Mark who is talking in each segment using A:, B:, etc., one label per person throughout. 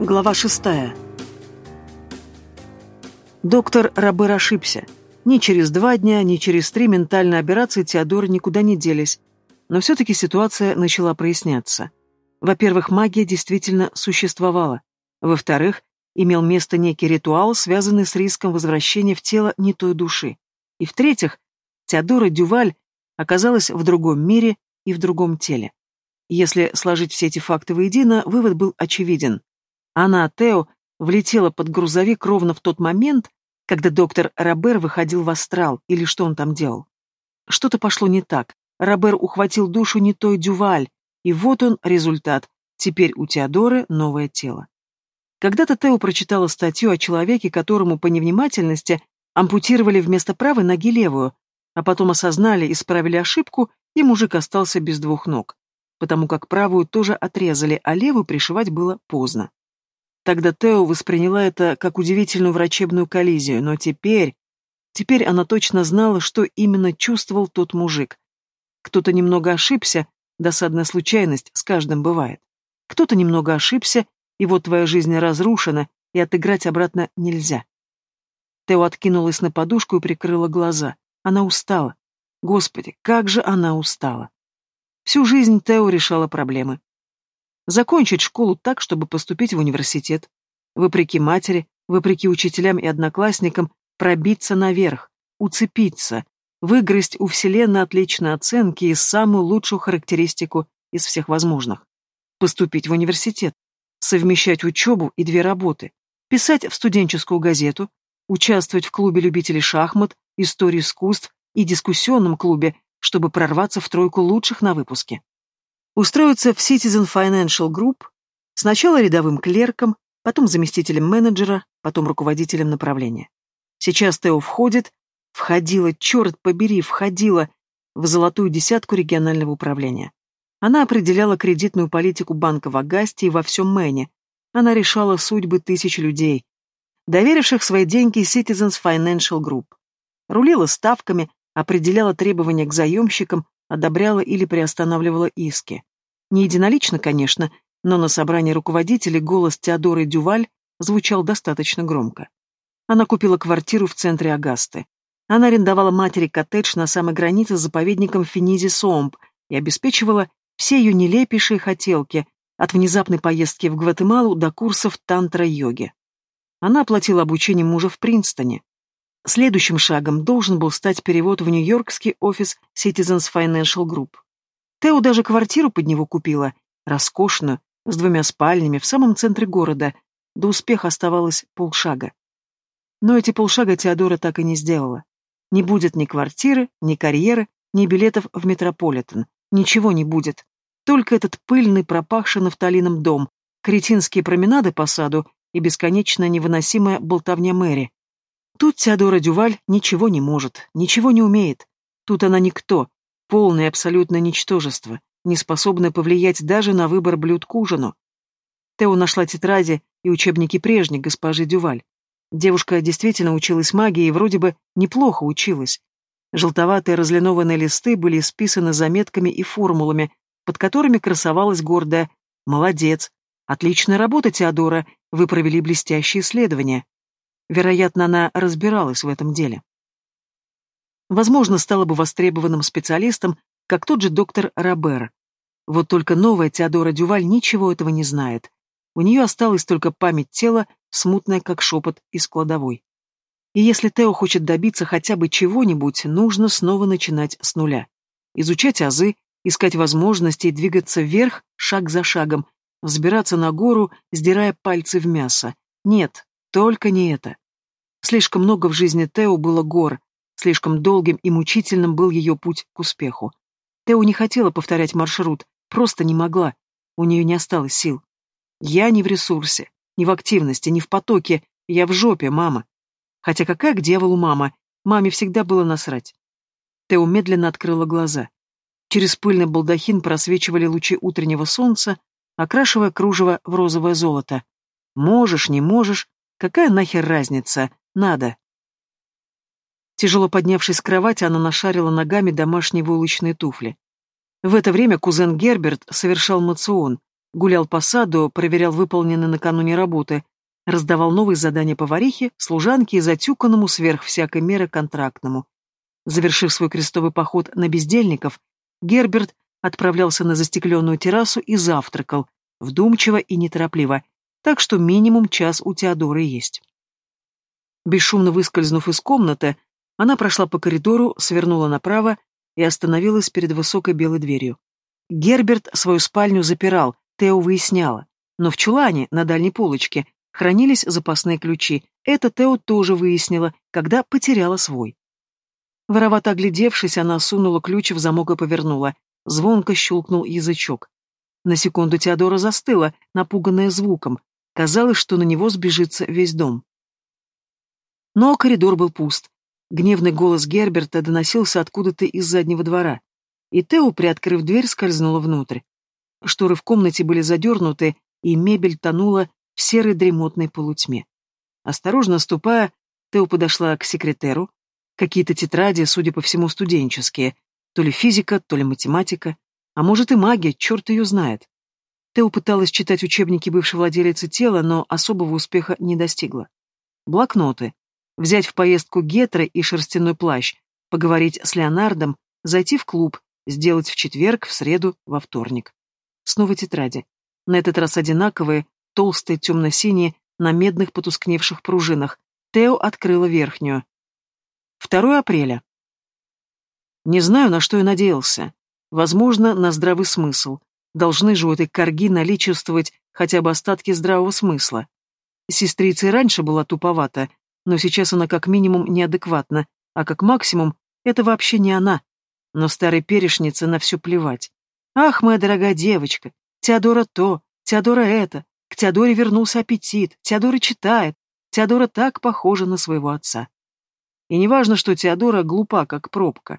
A: Глава шестая. Доктор Робер ошибся. Ни через два дня, ни через три ментальные операции Теодора никуда не делись. Но все-таки ситуация начала проясняться. Во-первых, магия действительно существовала. Во-вторых, имел место некий ритуал, связанный с риском возвращения в тело не той души. И в-третьих, Теодора Дюваль оказалась в другом мире и в другом теле. Если сложить все эти факты воедино, вывод был очевиден. Она, Тео, влетела под грузовик ровно в тот момент, когда доктор Робер выходил в астрал, или что он там делал. Что-то пошло не так. Робер ухватил душу не той Дюваль, и вот он, результат. Теперь у Теодоры новое тело. Когда-то Тео прочитала статью о человеке, которому по невнимательности ампутировали вместо правой ноги левую, а потом осознали, исправили ошибку, и мужик остался без двух ног, потому как правую тоже отрезали, а левую пришивать было поздно. Тогда Тео восприняла это как удивительную врачебную коллизию, но теперь... Теперь она точно знала, что именно чувствовал тот мужик. Кто-то немного ошибся, досадная случайность с каждым бывает. Кто-то немного ошибся, и вот твоя жизнь разрушена, и отыграть обратно нельзя. Тео откинулась на подушку и прикрыла глаза. Она устала. Господи, как же она устала. Всю жизнь Тео решала проблемы. Закончить школу так, чтобы поступить в университет. Вопреки матери, вопреки учителям и одноклассникам, пробиться наверх, уцепиться, выгрызть у Вселенной отличные оценки и самую лучшую характеристику из всех возможных. Поступить в университет, совмещать учебу и две работы, писать в студенческую газету, участвовать в клубе любителей шахмат, истории искусств и дискуссионном клубе, чтобы прорваться в тройку лучших на выпуске. Устроиться в Citizen Financial Group сначала рядовым клерком, потом заместителем менеджера, потом руководителем направления. Сейчас Тео входит, входила, черт побери, входила в золотую десятку регионального управления. Она определяла кредитную политику банка в Агасте и во всем Мэне. Она решала судьбы тысяч людей, доверивших свои деньги Citizens Financial Group. Рулила ставками, определяла требования к заемщикам, одобряла или приостанавливала иски. Не единолично, конечно, но на собрании руководителей голос Теодоры Дюваль звучал достаточно громко. Она купила квартиру в центре Агасты. Она арендовала матери коттедж на самой границе с заповедником Финизи-Сомб и обеспечивала все ее нелепейшие хотелки, от внезапной поездки в Гватемалу до курсов тантра-йоги. Она оплатила обучение мужа в Принстоне. Следующим шагом должен был стать перевод в нью-йоркский офис Citizens Financial Group. Тео даже квартиру под него купила, роскошную, с двумя спальнями, в самом центре города. До успеха оставалось полшага. Но эти полшага Теодора так и не сделала. Не будет ни квартиры, ни карьеры, ни билетов в Метрополитен. Ничего не будет. Только этот пыльный, пропахший нафталином дом, кретинские променады по саду и бесконечно невыносимая болтовня Мэри. Тут Теодора Дюваль ничего не может, ничего не умеет. Тут она никто, полное абсолютное ничтожество, не способное повлиять даже на выбор блюд к ужину. Тео нашла тетради и учебники прежней госпожи Дюваль. Девушка действительно училась магии и вроде бы неплохо училась. Желтоватые разлинованные листы были исписаны заметками и формулами, под которыми красовалась гордая «Молодец! Отличная работа, Теодора! Вы провели блестящие исследования!» Вероятно, она разбиралась в этом деле возможно, стала бы востребованным специалистом, как тот же доктор Робер. Вот только новая Теодора Дюваль ничего этого не знает. У нее осталась только память тела, смутная, как шепот из кладовой. И если Тео хочет добиться хотя бы чего-нибудь, нужно снова начинать с нуля. Изучать азы, искать возможности и двигаться вверх шаг за шагом, взбираться на гору, сдирая пальцы в мясо. Нет, только не это. Слишком много в жизни Тео было гор, Слишком долгим и мучительным был ее путь к успеху. Тео не хотела повторять маршрут, просто не могла. У нее не осталось сил. Я не в ресурсе, не в активности, не в потоке. Я в жопе, мама. Хотя какая к дьяволу мама? Маме всегда было насрать. Тео медленно открыла глаза. Через пыльный балдахин просвечивали лучи утреннего солнца, окрашивая кружево в розовое золото. Можешь, не можешь, какая нахер разница? Надо. Тяжело поднявшись с кровати, она нашарила ногами домашние вулочные туфли. В это время кузен Герберт совершал мацион, Гулял по саду, проверял выполненные накануне работы, раздавал новые задания поварихе, служанке и затюканному сверх всякой меры контрактному. Завершив свой крестовый поход на бездельников, Герберт отправлялся на застекленную террасу и завтракал, вдумчиво и неторопливо, так что минимум час у Теодоры есть. Бесшумно выскользнув из комнаты, она прошла по коридору, свернула направо и остановилась перед высокой белой дверью. Герберт свою спальню запирал, Тео выясняла, но в чулане, на дальней полочке, хранились запасные ключи. Это Тео тоже выяснила, когда потеряла свой. Воровато оглядевшись, она сунула ключ в замок и повернула. Звонко щелкнул язычок. На секунду Теодора застыла, напуганная звуком. Казалось, что на него сбежится весь дом. Но коридор был пуст. Гневный голос Герберта доносился откуда-то из заднего двора. И Тео, приоткрыв дверь, скользнула внутрь. Шторы в комнате были задернуты, и мебель тонула в серой дремотной полутьме. Осторожно ступая, Тео подошла к секретеру. Какие-то тетради, судя по всему, студенческие. То ли физика, то ли математика. А может и магия, черт ее знает. Тео пыталась читать учебники бывшей владелицы тела, но особого успеха не достигла. Блокноты. Взять в поездку гетры и шерстяной плащ, поговорить с Леонардом, зайти в клуб, сделать в четверг, в среду, во вторник. Снова тетради. На этот раз одинаковые, толстые, темно-синие, на медных потускневших пружинах. Тео открыла верхнюю. 2 апреля. Не знаю, на что я надеялся. Возможно, на здравый смысл. Должны же у этой корги наличествовать хотя бы остатки здравого смысла. Сестрица и раньше была туповата, но сейчас она как минимум неадекватна, а как максимум это вообще не она. Но старой перешнице на все плевать. Ах, моя дорогая девочка, Теодора то, Теодора это, к Теодоре вернулся аппетит, Теодора читает, Теодора так похожа на своего отца. И не важно, что Теодора глупа, как пробка.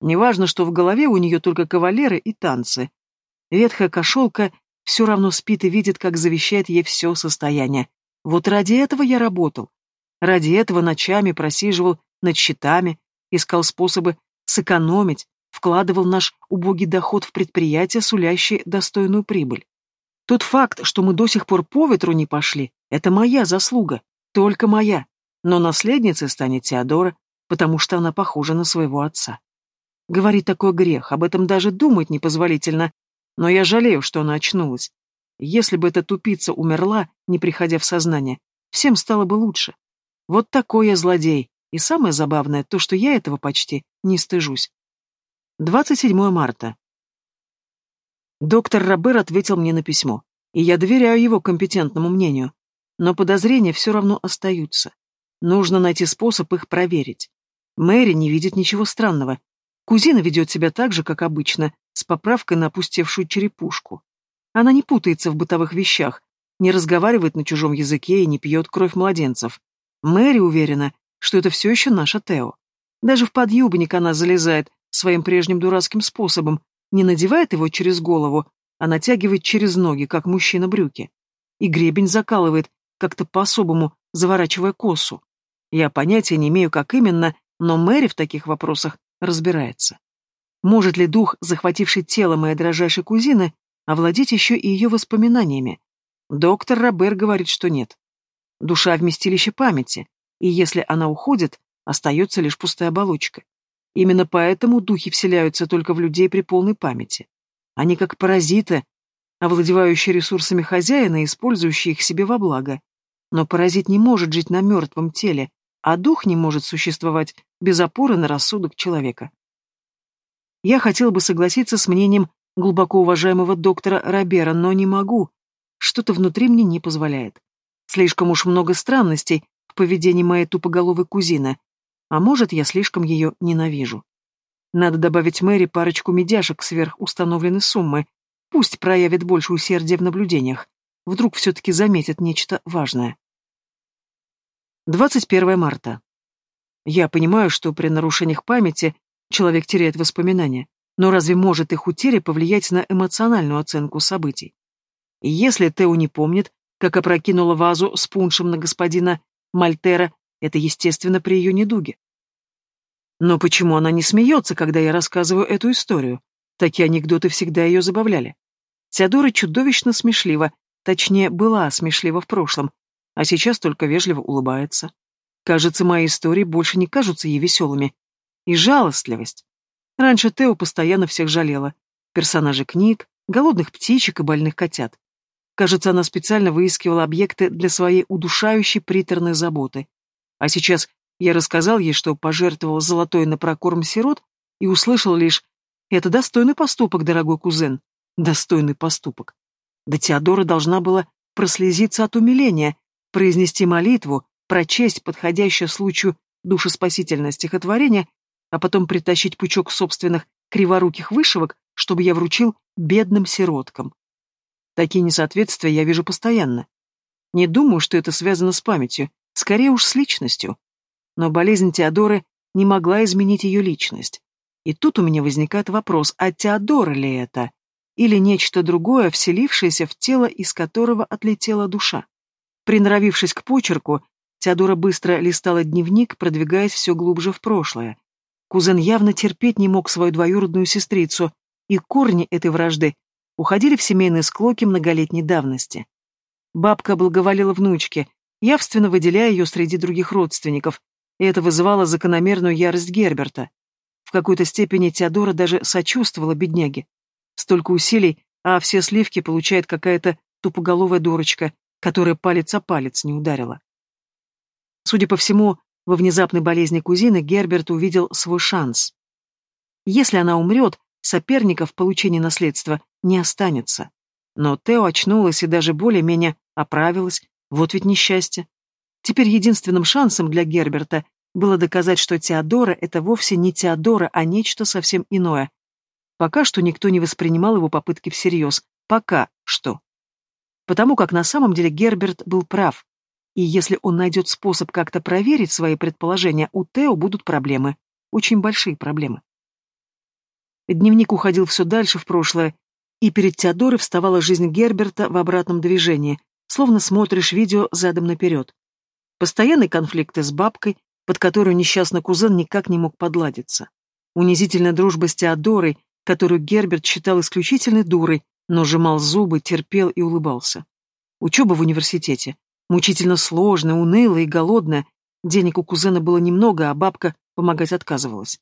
A: Неважно, что в голове у нее только кавалеры и танцы. Ветхая кошелка все равно спит и видит, как завещает ей все состояние. Вот ради этого я работал. Ради этого ночами просиживал над счетами, искал способы сэкономить, вкладывал наш убогий доход в предприятие, сулящее достойную прибыль. Тот факт, что мы до сих пор по ветру не пошли, это моя заслуга, только моя. Но наследницей станет Теодора, потому что она похожа на своего отца. Говорить такой грех, об этом даже думать непозволительно, но я жалею, что она очнулась. Если бы эта тупица умерла, не приходя в сознание, всем стало бы лучше. Вот такой я злодей, и самое забавное то, что я этого почти не стыжусь. 27 марта. Доктор Робер ответил мне на письмо, и я доверяю его компетентному мнению, но подозрения все равно остаются. Нужно найти способ их проверить. Мэри не видит ничего странного, Кузина ведет себя так же, как обычно, с поправкой на опустевшую черепушку. Она не путается в бытовых вещах, не разговаривает на чужом языке и не пьет кровь младенцев. Мэри уверена, что это все еще наша Тео. Даже в подъюбник она залезает своим прежним дурацким способом, не надевает его через голову, а натягивает через ноги, как мужчина брюки. И гребень закалывает, как-то по-особому, заворачивая косу. Я понятия не имею, как именно, но Мэри в таких вопросах разбирается. Может ли дух, захвативший тело моей дрожайшей кузины, овладеть еще и ее воспоминаниями? Доктор Робер говорит, что нет. Душа — вместилище памяти, и если она уходит, остается лишь пустая оболочка. Именно поэтому духи вселяются только в людей при полной памяти. Они как паразиты, овладевающие ресурсами хозяина и использующие их себе во благо. Но паразит не может жить на мертвом теле, а дух не может существовать без опоры на рассудок человека. Я хотел бы согласиться с мнением глубоко уважаемого доктора Робера, но не могу. Что-то внутри мне не позволяет. Слишком уж много странностей в поведении моей тупоголовой кузины, а может, я слишком ее ненавижу. Надо добавить Мэри парочку медяшек сверх установленной суммы. Пусть проявит больше усердия в наблюдениях. Вдруг все-таки заметит нечто важное. 21 марта. Я понимаю, что при нарушениях памяти человек теряет воспоминания, но разве может их утеря повлиять на эмоциональную оценку событий? И если Тео не помнит, как опрокинула вазу с пуншем на господина Мальтера, это, естественно, при ее недуге. Но почему она не смеется, когда я рассказываю эту историю? Такие анекдоты всегда ее забавляли. Теодора чудовищно смешлива, точнее, была смешлива в прошлом, а сейчас только вежливо улыбается. Кажется, мои истории больше не кажутся ей веселыми. И жалостливость. Раньше Тео постоянно всех жалела. Персонажи книг, голодных птичек и больных котят. Кажется, она специально выискивала объекты для своей удушающей приторной заботы. А сейчас я рассказал ей, что пожертвовал золотой на прокорм сирот, и услышал лишь «Это достойный поступок, дорогой кузен. Достойный поступок». Да Теодора должна была прослезиться от умиления, произнести молитву, прочесть подходящее случаю душеспасительное стихотворение, а потом притащить пучок собственных криворуких вышивок, чтобы я вручил бедным сироткам. Такие несоответствия я вижу постоянно. Не думаю, что это связано с памятью, скорее уж с личностью. Но болезнь Теодоры не могла изменить ее личность. И тут у меня возникает вопрос, а Теодора ли это? Или нечто другое, вселившееся в тело, из которого отлетела душа? Приноровившись к почерку, Теодора быстро листала дневник, продвигаясь все глубже в прошлое. Кузен явно терпеть не мог свою двоюродную сестрицу, и корни этой вражды уходили в семейные склоки многолетней давности. Бабка благоволила внучке, явственно выделяя ее среди других родственников, и это вызывало закономерную ярость Герберта. В какой-то степени Теодора даже сочувствовала бедняге. Столько усилий, а все сливки получает какая-то тупоголовая дурочка, которая палец о палец не ударила. Судя по всему, во внезапной болезни кузины Герберт увидел свой шанс. Если она умрет, соперников в получении наследства не останется. Но Тео очнулась и даже более-менее оправилась, вот ведь несчастье. Теперь единственным шансом для Герберта было доказать, что Теодора — это вовсе не Теодора, а нечто совсем иное. Пока что никто не воспринимал его попытки всерьез. Пока что. Потому как на самом деле Герберт был прав. И если он найдет способ как-то проверить свои предположения, у Тео будут проблемы. Очень большие проблемы. Дневник уходил все дальше в прошлое, и перед Теодорой вставала жизнь Герберта в обратном движении, словно смотришь видео задом наперед. Постоянные конфликты с бабкой, под которую несчастный кузен никак не мог подладиться. Унизительная дружба с Теодорой, которую Герберт считал исключительной дурой, но сжимал зубы, терпел и улыбался. Учеба в университете. Мучительно сложная, унылая и голодная. Денег у кузена было немного, а бабка помогать отказывалась.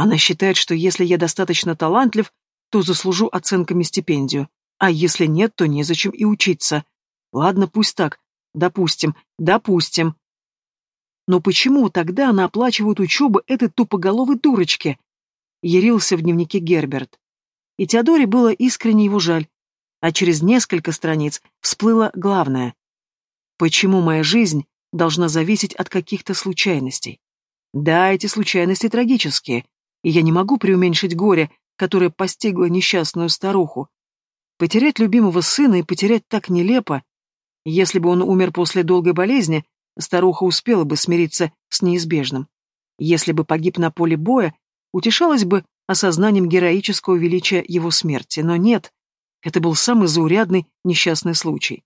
A: Она считает, что если я достаточно талантлив, то заслужу оценками стипендию, а если нет, то незачем и учиться. Ладно, пусть так. Допустим, допустим. Но почему тогда она оплачивает учебу этой тупоголовой дурочке? Ярился в дневнике Герберт. И Теодоре было искренне его жаль. А через несколько страниц всплыло главное. Почему моя жизнь должна зависеть от каких-то случайностей? Да, эти случайности трагические, и я не могу преуменьшить горе, которое постигло несчастную старуху. Потерять любимого сына и потерять так нелепо. Если бы он умер после долгой болезни, старуха успела бы смириться с неизбежным. Если бы погиб на поле боя, утешалась бы осознанием героического величия его смерти. Но нет, это был самый заурядный несчастный случай.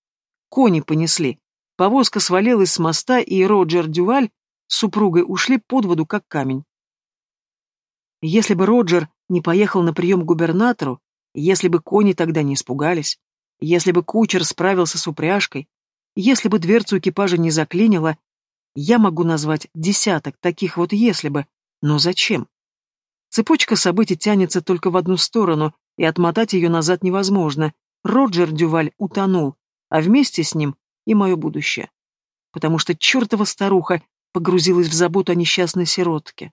A: Кони понесли. Повозка свалилась с моста, и Роджер Дюваль с супругой ушли под воду, как камень. Если бы Роджер не поехал на прием к губернатору, если бы кони тогда не испугались, если бы кучер справился с упряжкой, если бы дверцу экипажа не заклинило, я могу назвать десяток таких вот «если бы», но зачем? Цепочка событий тянется только в одну сторону, и отмотать ее назад невозможно. Роджер Дюваль утонул, а вместе с ним и мое будущее. Потому что чертова старуха погрузилась в заботу о несчастной сиротке.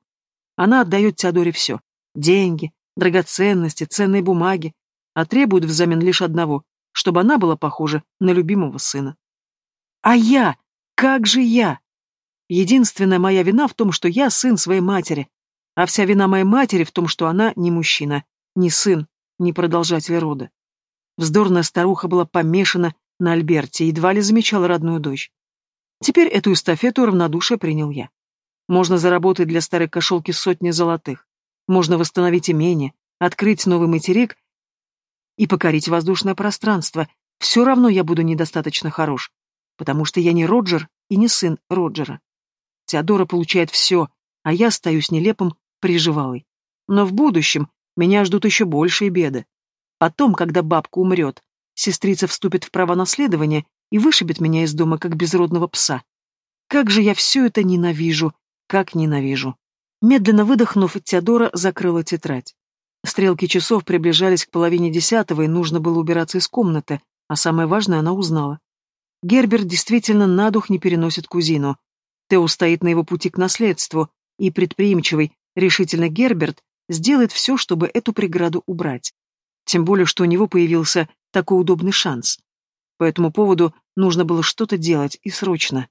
A: Она отдает Теодоре все — деньги, драгоценности, ценные бумаги, а требует взамен лишь одного — чтобы она была похожа на любимого сына. А я? Как же я? Единственная моя вина в том, что я сын своей матери, а вся вина моей матери в том, что она не мужчина, не сын, не продолжатель рода. Вздорная старуха была помешана на Альберте, едва ли замечала родную дочь. Теперь эту эстафету равнодушие принял я. Можно заработать для старой кошелки сотни золотых. Можно восстановить имение, открыть новый материк и покорить воздушное пространство. Все равно я буду недостаточно хорош, потому что я не Роджер и не сын Роджера. Теодора получает все, а я остаюсь нелепым приживалой. Но в будущем меня ждут еще большие беды. Потом, когда бабка умрет, сестрица вступит в право наследования и вышибет меня из дома, как безродного пса. Как же я все это ненавижу, как ненавижу. Медленно выдохнув, Теодора закрыла тетрадь. Стрелки часов приближались к половине десятого, и нужно было убираться из комнаты, а самое важное она узнала. Герберт действительно на дух не переносит кузину. Тео стоит на его пути к наследству, и предприимчивый, решительно Герберт сделает все, чтобы эту преграду убрать. Тем более, что у него появился такой удобный шанс. По этому поводу нужно было что-то делать, и срочно.